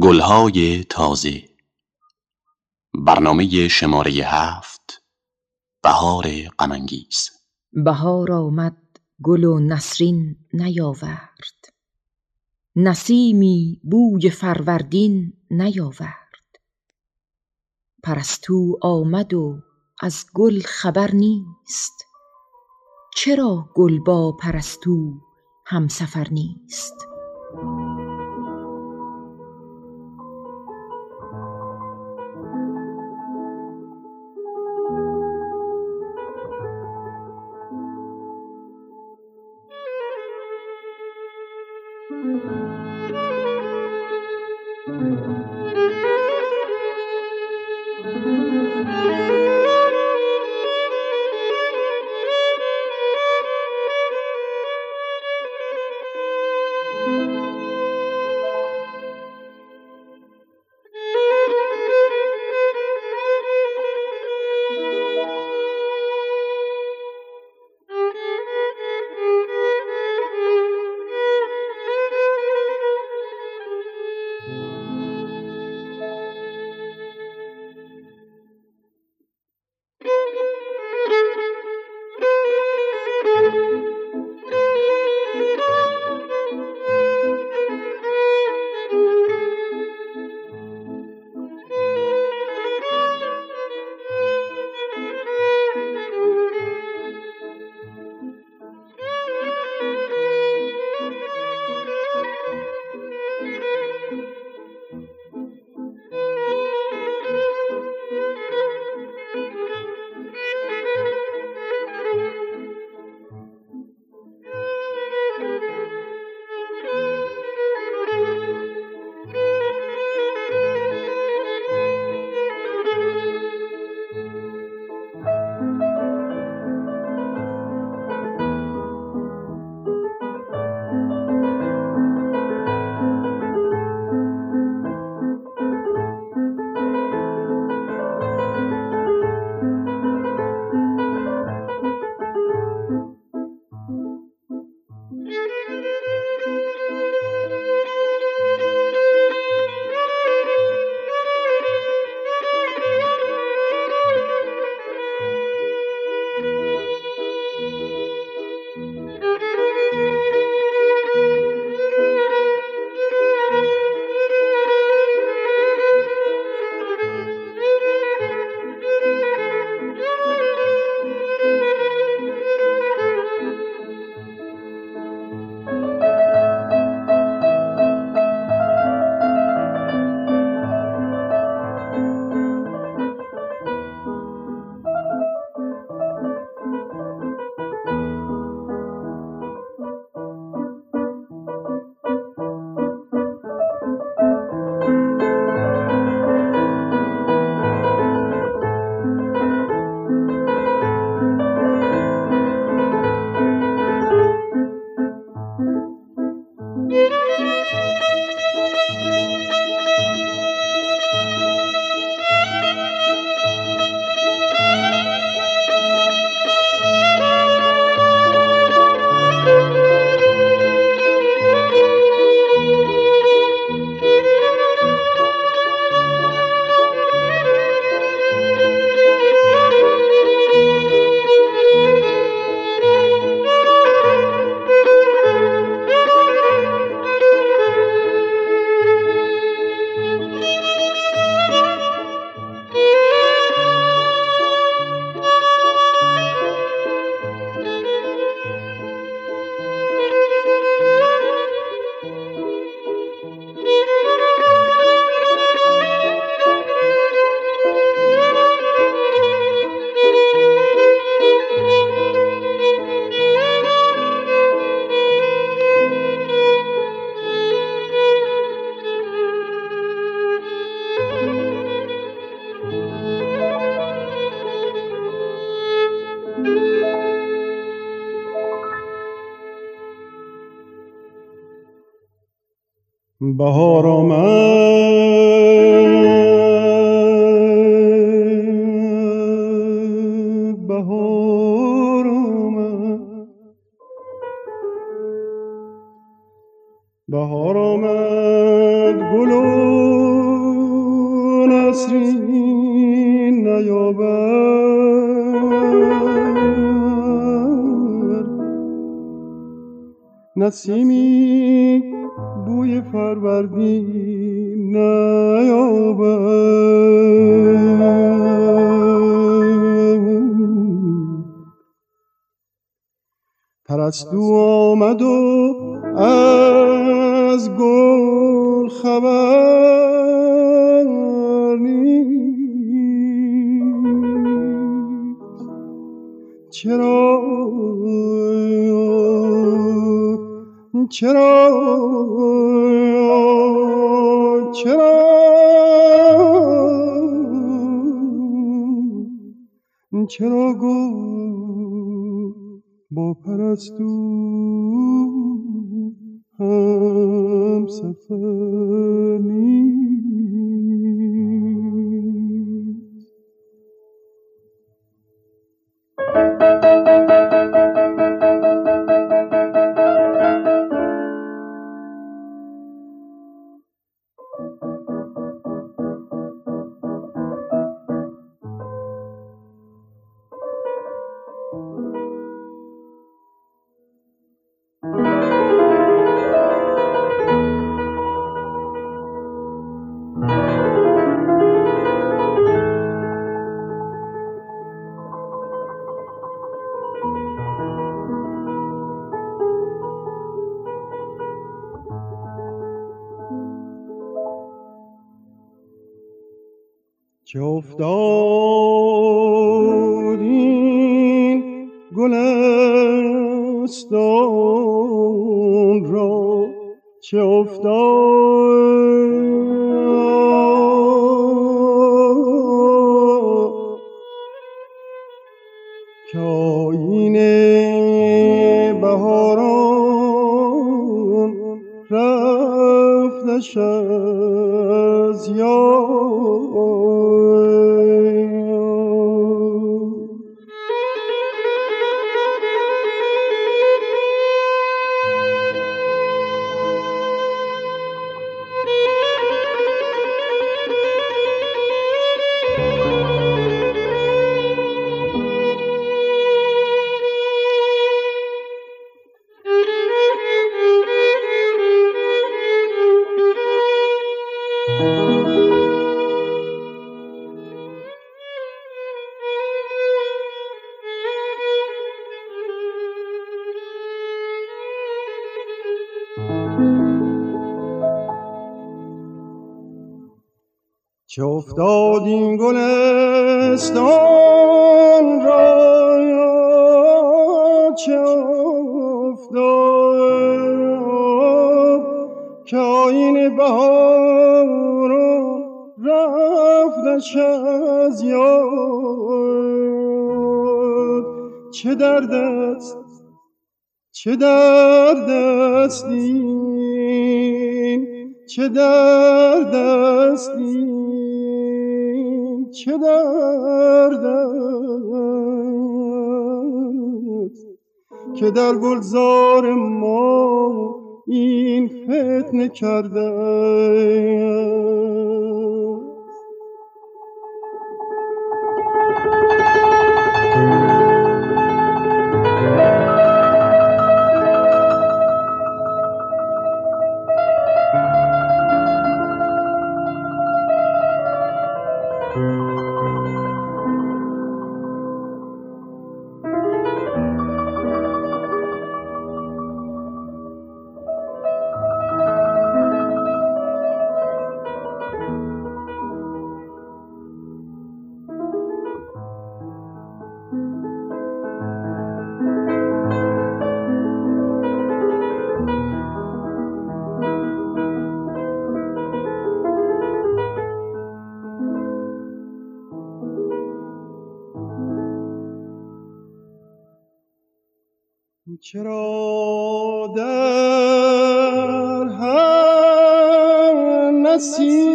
گلهای تازه. برنامه شماره هفت بهار غمانگیز. بهار آمد گل و نسرین نیاورد. نسیمی بوی فروردین نیاورد. پرستو آمد و از گل خبر نیست. چرا گل با پرستو همسفر نیست؟ بهار آمد. بهار آمد. بهار آمد. گل نسرین نیابد. نسیمی بوی فروردین نیابد. پرستو آمد و از گل خبر نیست چرا چرا؟ چرا؟ چرا گل با پرستو هم سفر؟ افتاد این گلستان را چه افتاد؟ که آینه بهاران رفتش از یاد چه افتاد این گلستان را؟ چه افتاد؟ که آین بهار رفتش از یاد. چه درد است؟ چه درد است این؟ چه درد است چه درد است؟ که در گلزار ما این فتنه کرده چرا در هر نسیمی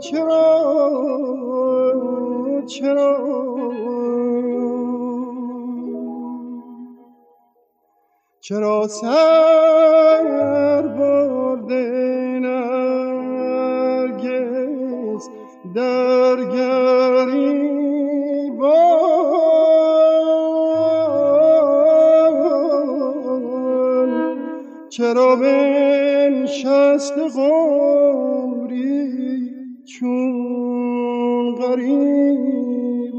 چرا چرا چرا سر برده نرگس در گریبان چرا بنشست غوری چون غریبان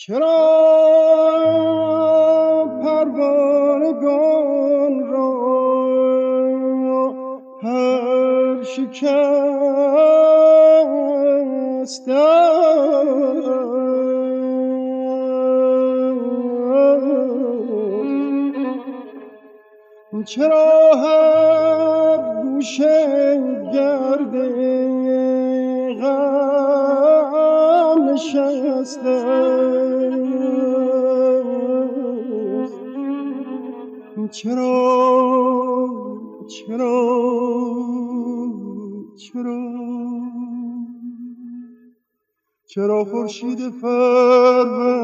چرا پروانگان را هر شکست چرا چرا؟ چرا؟ چرا؟ چرا خورشید فروردین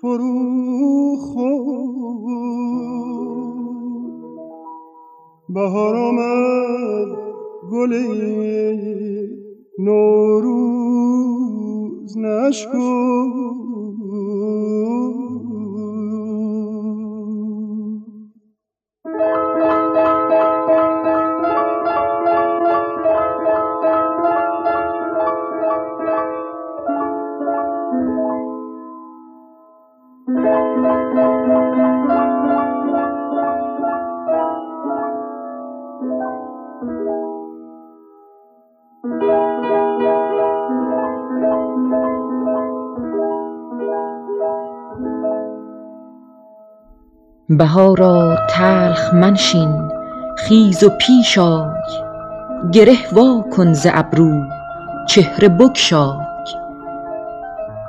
فرو خورد؟ بهار آمد گل نوروز نشکن بهارا تلخ منشین خیز و پیش آی گره وا کن ز ابرو چهره بگشای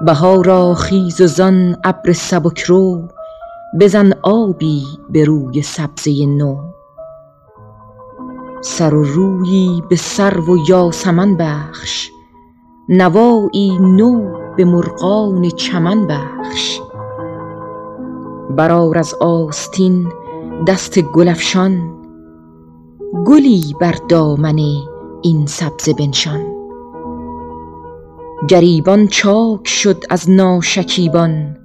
بهارا خیز و زان ابر سبک رو بزن آبی به روی سبزه نو. سر و رویی به سرو و یاسمن بخش نوایی نو به مرغان چمن بخش. برآر از آستین دست گل افشان گلی بر دامن این سبزه بنشان گریبان چاک شد از ناشکیبان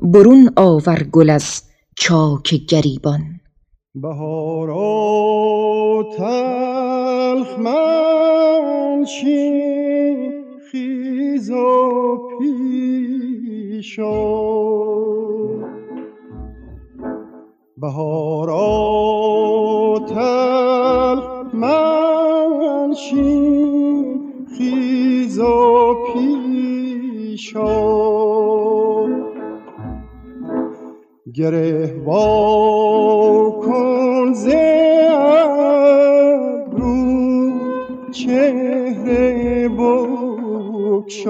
برون آور گل از چاک گریبان بهارا تلخ منشین خیز و پیش آی. بهار تلخ منشین خیز و پیشا. گره وا کن ز رو چهره بکشا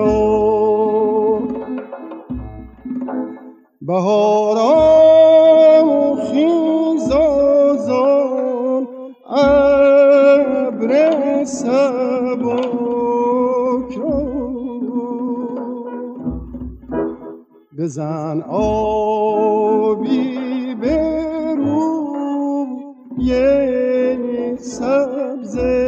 بهارا ابر سبک را بزن آبی برو یه سبزه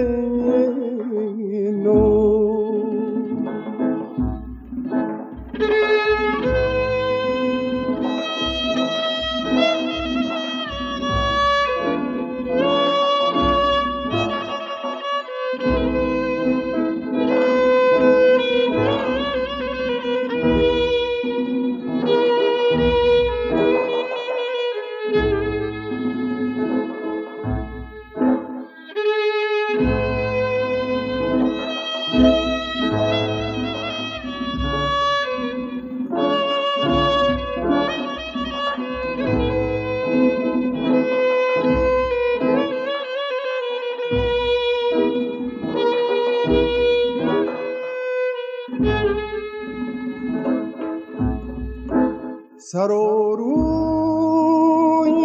سر و روی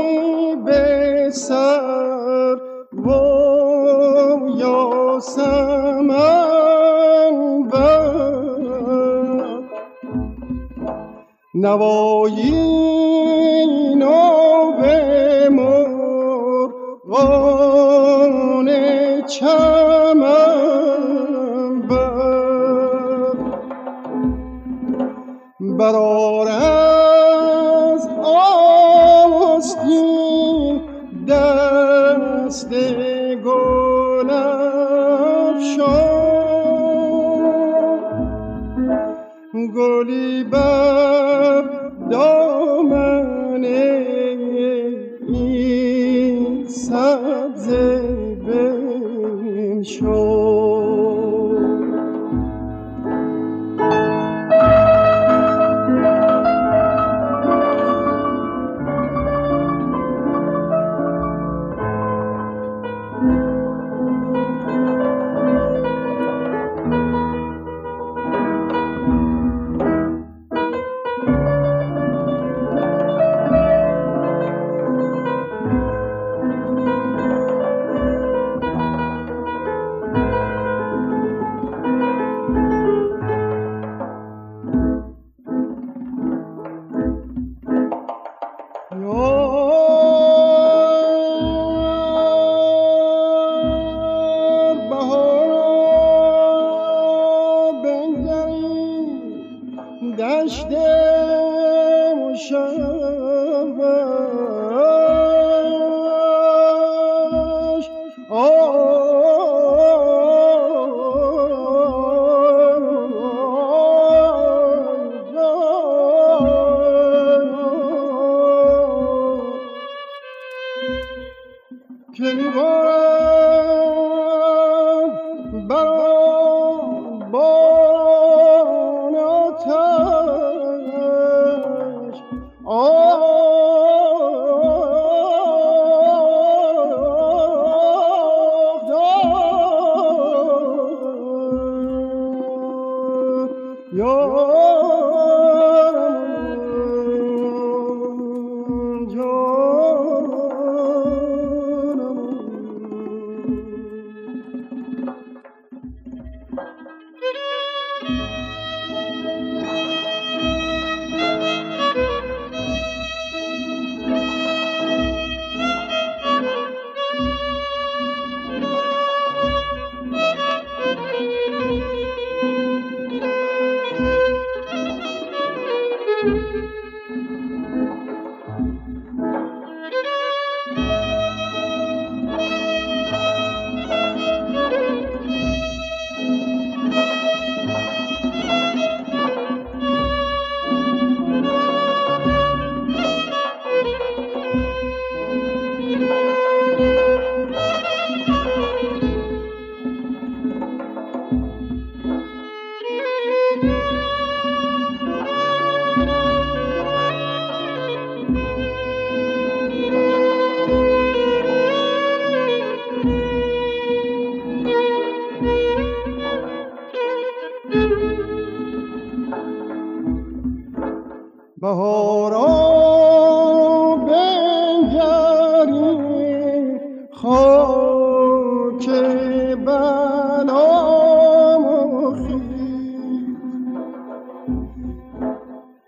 به سر و یاسمن بر. نوایی دست گل گلی بر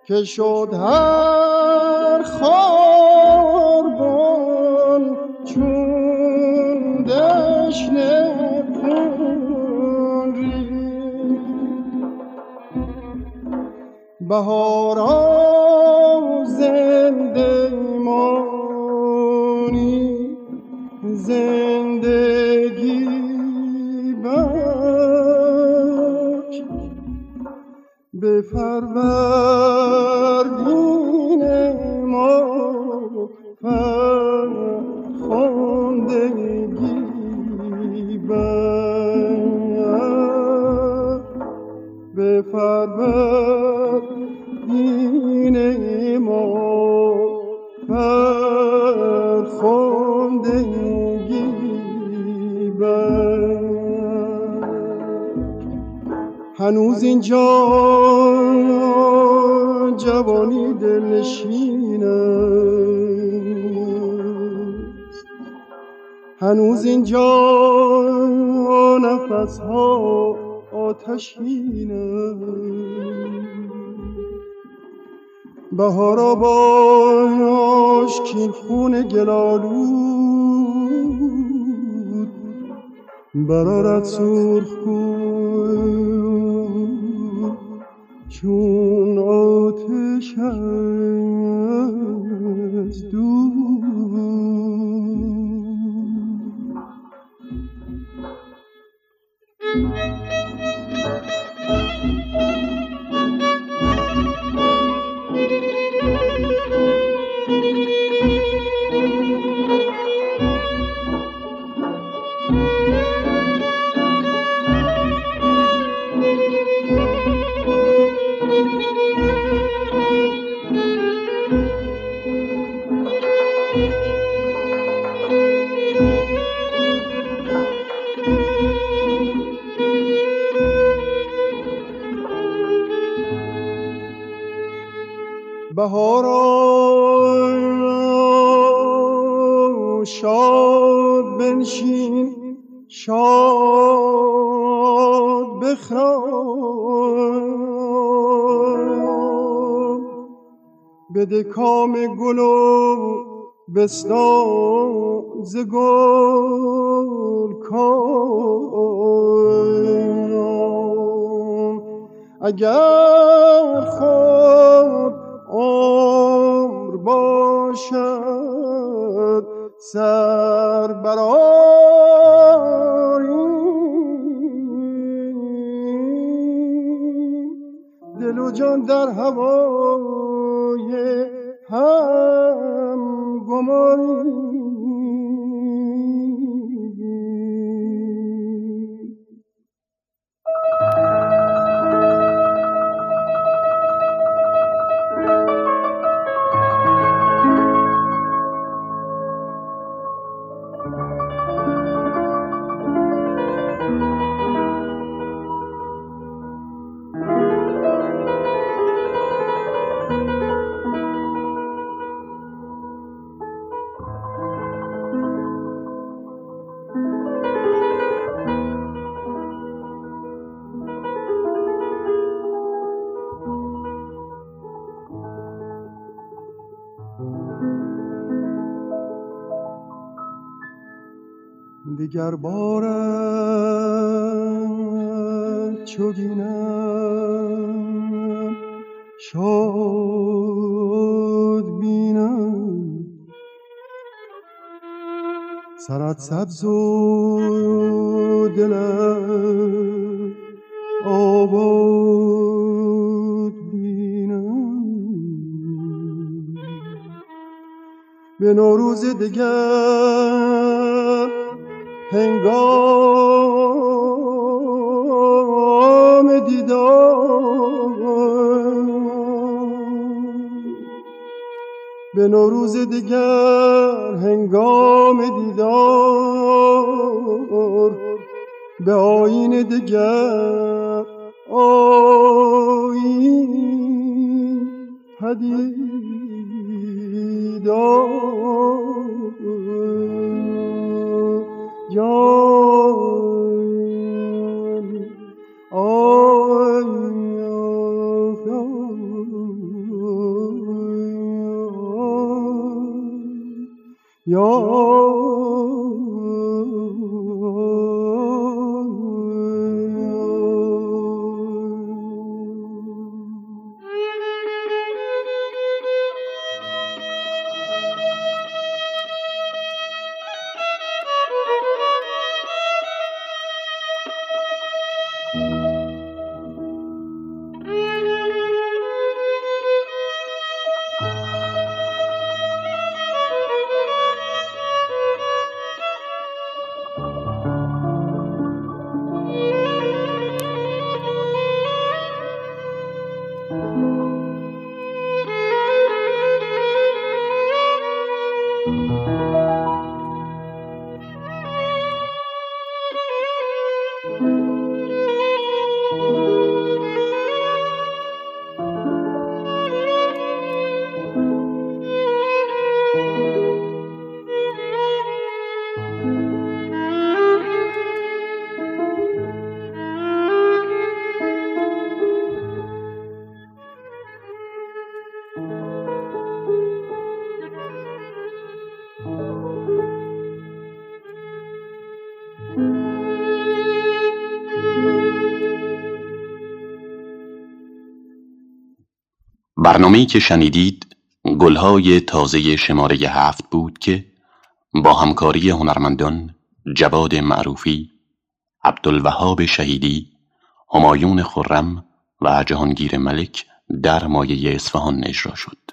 که شد هر خاربان چون دشن خون بهارا زنده مانی زندگی بخش. به هنوز اینجا جوانی دلنشین هنوز اینجا نفس ها آتشین بهارا باش کین خون گلالود برارت سرخ کن چون آتش از دور. کام گل و ز گل کام. اگر خود عمر باشد سر برآریم. دل و جان در هوای هم گماریم دیگر بارت چو بینم شاد بینم. سرت سبز و دلت آباد بینم. به نوروز دیگر هنگام دیدار. به نوروز دیگر هنگام دیدار. به آین دیگر آیین پدیدار. برنامه‌ای که شنیدید گلهای تازه شماره هفت بود که با همکاری هنرمندان جواد معروفی، عبدالوهاب شهیدی، همایون خرم و جهانگیر ملک در مایه اصفهان اجرا شد.